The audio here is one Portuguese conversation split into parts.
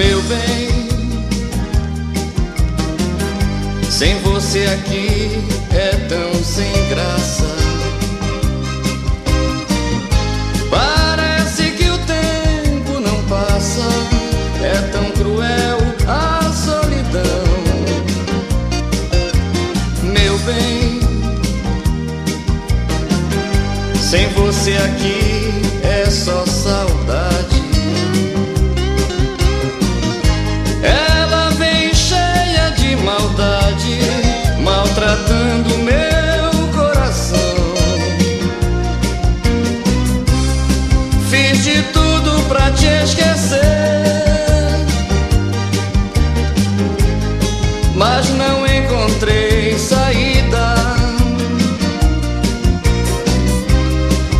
meu bem. Sem você aqui é tão sem graça. Parece que o tempo não passa, é tão cruel a solidão. Meu bem, sem você aqui é só De tudo pra te esquecer, mas não encontrei saída.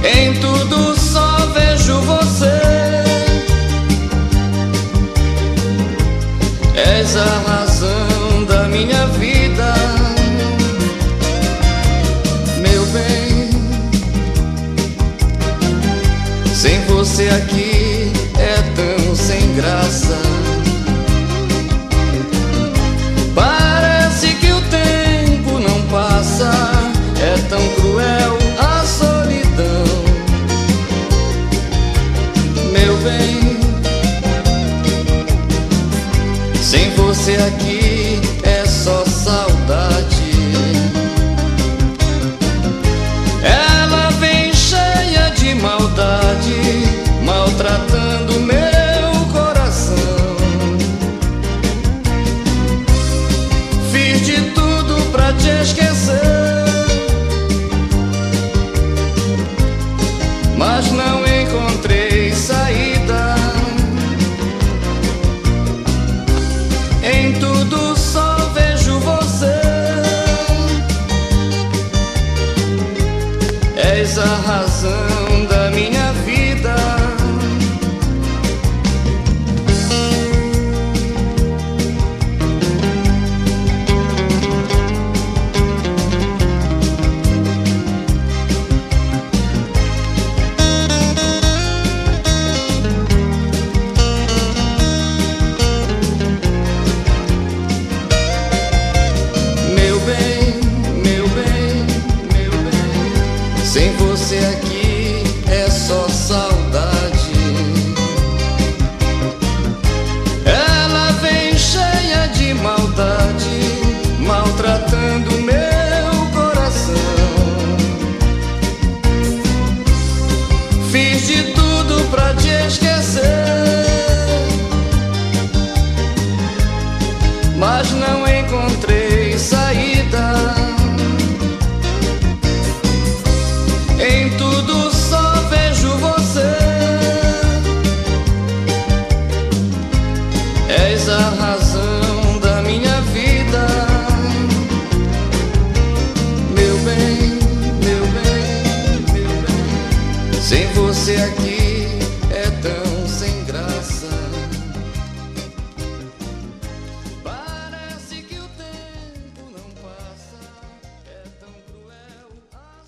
Em tudo só vejo você. És a razão Sem você aqui é tão sem graça. Parece que o tempo não passa, é tão cruel a solidão. Meu bem, sem você aqui És a razão mas não encontrei saída. Em tudo só vejo você. És a razão da minha vida. Meu bem, meu bem, meu bem. Sem você aqui